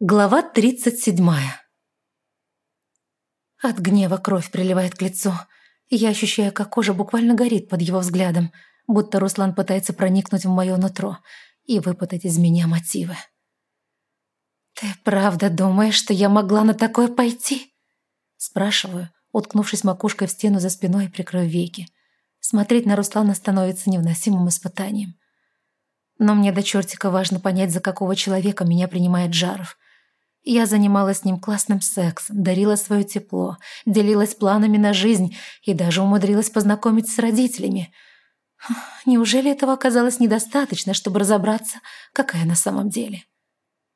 Глава 37. От гнева кровь приливает к лицу. Я ощущаю, как кожа буквально горит под его взглядом, будто Руслан пытается проникнуть в мое нутро и выпытать из меня мотивы. «Ты правда думаешь, что я могла на такое пойти?» Спрашиваю, уткнувшись макушкой в стену за спиной и прикрыв веки. Смотреть на Руслана становится невыносимым испытанием. Но мне до чертика важно понять, за какого человека меня принимает Жаров – я занималась с ним классным сексом, дарила свое тепло, делилась планами на жизнь и даже умудрилась познакомить с родителями. Неужели этого оказалось недостаточно, чтобы разобраться, какая на самом деле?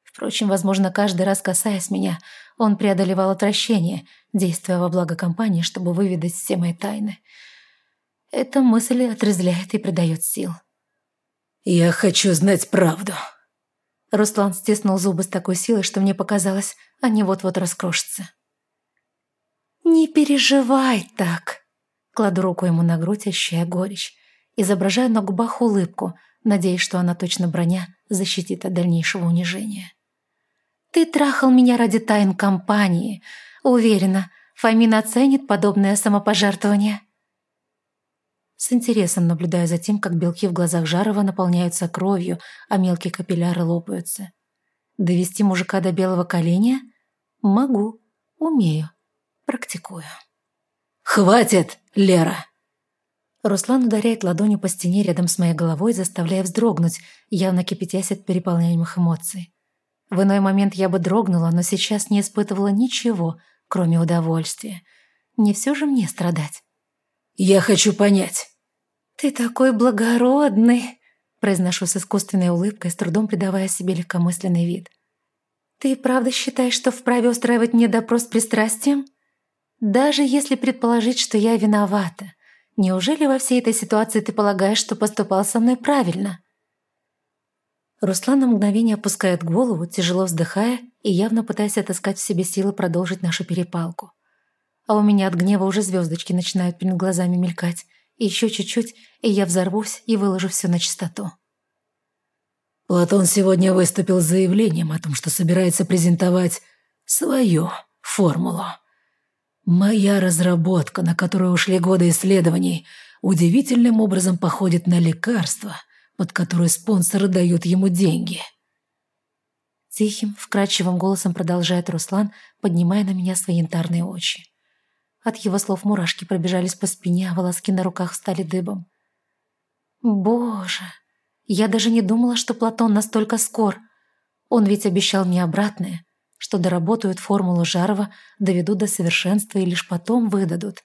Впрочем, возможно, каждый раз касаясь меня, он преодолевал отвращение, действуя во благо компании, чтобы выведать все мои тайны. Эта мысль отрезляет и придает сил. «Я хочу знать правду», Руслан стиснул зубы с такой силой, что мне показалось, они вот-вот раскрошатся. «Не переживай так!» Кладу руку ему на грудь, ощущая горечь. Изображаю на губах улыбку, надеясь, что она точно броня защитит от дальнейшего унижения. «Ты трахал меня ради тайн компании. Уверена, Фомин оценит подобное самопожертвование». С интересом наблюдаю за тем, как белки в глазах Жарова наполняются кровью, а мелкие капилляры лопаются. Довести мужика до белого коленя? Могу, умею, практикую. «Хватит, Лера!» Руслан ударяет ладонью по стене рядом с моей головой, заставляя вздрогнуть, явно кипятясь от переполняемых эмоций. В иной момент я бы дрогнула, но сейчас не испытывала ничего, кроме удовольствия. Не все же мне страдать. «Я хочу понять, «Ты такой благородный!» произношу с искусственной улыбкой, с трудом придавая себе легкомысленный вид. «Ты правда считаешь, что вправе устраивать мне допрос с пристрастием? Даже если предположить, что я виновата, неужели во всей этой ситуации ты полагаешь, что поступал со мной правильно?» Руслан на мгновение опускает голову, тяжело вздыхая и явно пытаясь отыскать в себе силы продолжить нашу перепалку. А у меня от гнева уже звездочки начинают перед глазами мелькать, еще чуть-чуть, и я взорвусь и выложу все на чистоту. Платон сегодня выступил с заявлением о том, что собирается презентовать свою формулу. Моя разработка, на которую ушли годы исследований, удивительным образом походит на лекарство, под которое спонсоры дают ему деньги. Тихим, вкрадчивым голосом продолжает Руслан, поднимая на меня свои янтарные очи. От его слов мурашки пробежались по спине, а волоски на руках стали дыбом. Боже, я даже не думала, что Платон настолько скор. Он ведь обещал мне обратное, что доработают формулу Жарова, доведут до совершенства и лишь потом выдадут.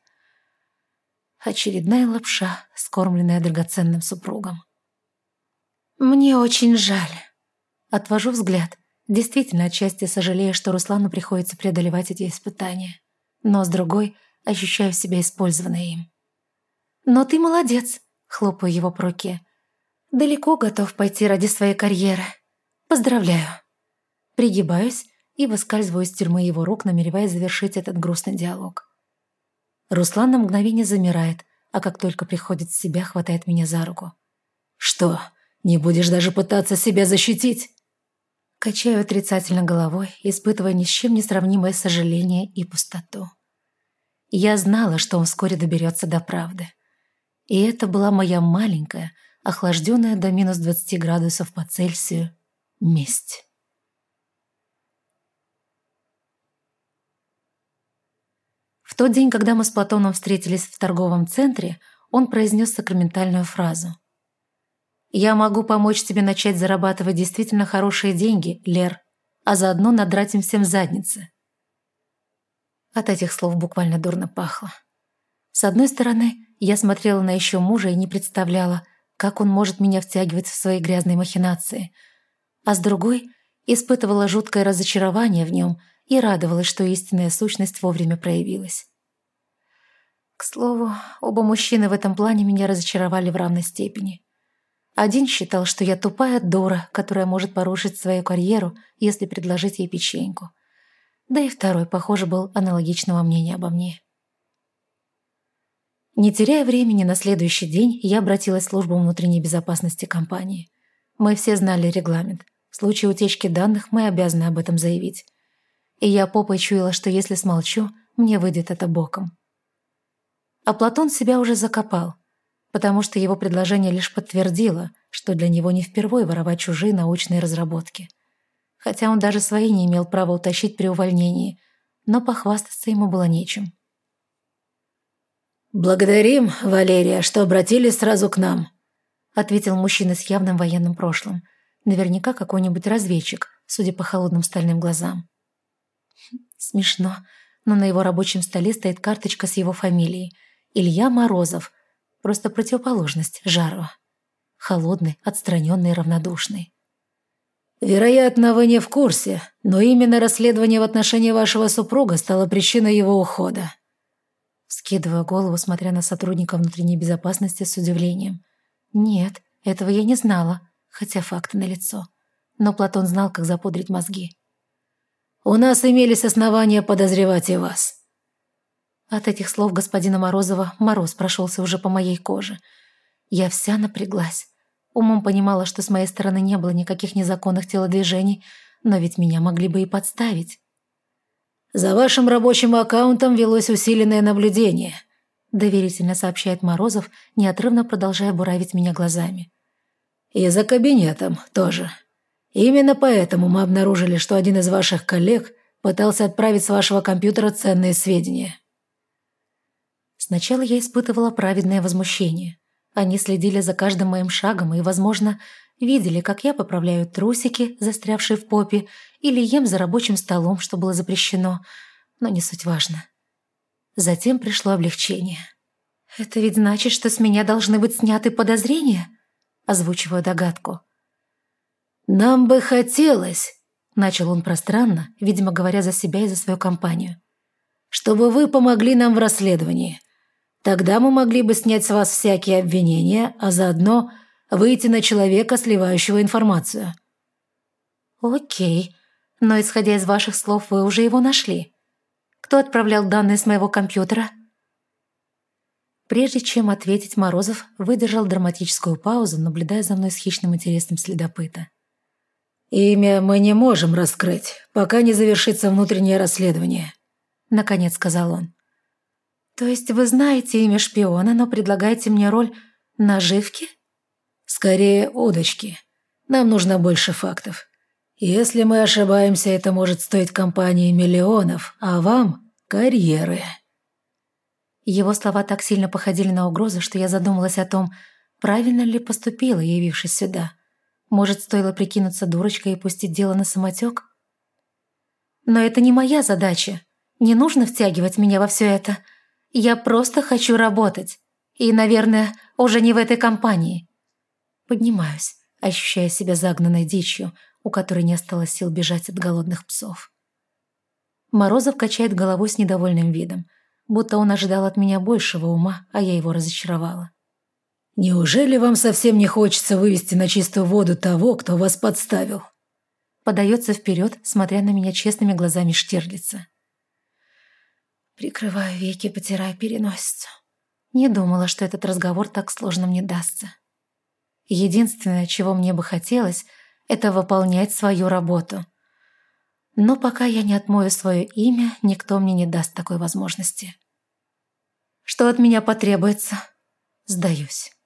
Очередная лапша, скормленная драгоценным супругом. Мне очень жаль. Отвожу взгляд, действительно отчасти сожалея, что Руслану приходится преодолевать эти испытания. Но с другой — ощущаю себя использованной им. «Но ты молодец», — хлопаю его по руке. «Далеко готов пойти ради своей карьеры. Поздравляю». Пригибаюсь и выскальзываю из тюрьмы его рук, намереваясь завершить этот грустный диалог. Руслан на мгновение замирает, а как только приходит в себя, хватает меня за руку. «Что, не будешь даже пытаться себя защитить?» Качаю отрицательно головой, испытывая ни с чем не сравнимое сожаление и пустоту. Я знала, что он вскоре доберется до правды. И это была моя маленькая, охлажденная до минус 20 градусов по Цельсию, месть. В тот день, когда мы с Платоном встретились в торговом центре, он произнес сакраментальную фразу. «Я могу помочь тебе начать зарабатывать действительно хорошие деньги, Лер, а заодно надрать им всем задницы. От этих слов буквально дурно пахло. С одной стороны, я смотрела на еще мужа и не представляла, как он может меня втягивать в свои грязные махинации. А с другой, испытывала жуткое разочарование в нем и радовалась, что истинная сущность вовремя проявилась. К слову, оба мужчины в этом плане меня разочаровали в равной степени. Один считал, что я тупая дура, которая может порушить свою карьеру, если предложить ей печеньку да и второй, похоже, был аналогичного мнения обо мне. Не теряя времени, на следующий день я обратилась в службу внутренней безопасности компании. Мы все знали регламент. В случае утечки данных мы обязаны об этом заявить. И я попой чуяла, что если смолчу, мне выйдет это боком. А Платон себя уже закопал, потому что его предложение лишь подтвердило, что для него не впервой воровать чужие научные разработки. Хотя он даже свои не имел права утащить при увольнении, но похвастаться ему было нечем. «Благодарим, Валерия, что обратились сразу к нам», ответил мужчина с явным военным прошлым. Наверняка какой-нибудь разведчик, судя по холодным стальным глазам. Смешно, но на его рабочем столе стоит карточка с его фамилией. Илья Морозов. Просто противоположность Жару. Холодный, отстраненный, равнодушный. «Вероятно, вы не в курсе, но именно расследование в отношении вашего супруга стало причиной его ухода». Скидываю голову, смотря на сотрудника внутренней безопасности с удивлением. Нет, этого я не знала, хотя факты налицо. Но Платон знал, как запудрить мозги. «У нас имелись основания подозревать и вас». От этих слов господина Морозова мороз прошелся уже по моей коже. Я вся напряглась. Умом понимала, что с моей стороны не было никаких незаконных телодвижений, но ведь меня могли бы и подставить. «За вашим рабочим аккаунтом велось усиленное наблюдение», доверительно сообщает Морозов, неотрывно продолжая буравить меня глазами. «И за кабинетом тоже. Именно поэтому мы обнаружили, что один из ваших коллег пытался отправить с вашего компьютера ценные сведения». Сначала я испытывала праведное возмущение. Они следили за каждым моим шагом и, возможно, видели, как я поправляю трусики, застрявшие в попе, или ем за рабочим столом, что было запрещено, но не суть важно. Затем пришло облегчение. «Это ведь значит, что с меня должны быть сняты подозрения?» Озвучиваю догадку. «Нам бы хотелось», — начал он пространно, видимо, говоря за себя и за свою компанию, «чтобы вы помогли нам в расследовании. Тогда мы могли бы снять с вас всякие обвинения, а заодно выйти на человека, сливающего информацию». «Окей, но исходя из ваших слов, вы уже его нашли. Кто отправлял данные с моего компьютера?» Прежде чем ответить, Морозов выдержал драматическую паузу, наблюдая за мной с хищным интересом следопыта. «Имя мы не можем раскрыть, пока не завершится внутреннее расследование», — наконец сказал он. «То есть вы знаете имя шпиона, но предлагаете мне роль наживки?» «Скорее, удочки. Нам нужно больше фактов. Если мы ошибаемся, это может стоить компании миллионов, а вам – карьеры». Его слова так сильно походили на угрозы, что я задумалась о том, правильно ли поступила, явившись сюда. Может, стоило прикинуться дурочкой и пустить дело на самотек? Но это не моя задача. Не нужно втягивать меня во все это. Я просто хочу работать. И, наверное, уже не в этой компании. Поднимаюсь, ощущая себя загнанной дичью, у которой не осталось сил бежать от голодных псов. Морозов качает головой с недовольным видом, будто он ожидал от меня большего ума, а я его разочаровала. «Неужели вам совсем не хочется вывести на чистую воду того, кто вас подставил?» Подается вперед, смотря на меня честными глазами Штирлица. Прикрываю веки, потирая переносицу. Не думала, что этот разговор так сложно мне дастся. Единственное, чего мне бы хотелось, это выполнять свою работу. Но пока я не отмою свое имя, никто мне не даст такой возможности. Что от меня потребуется? Сдаюсь.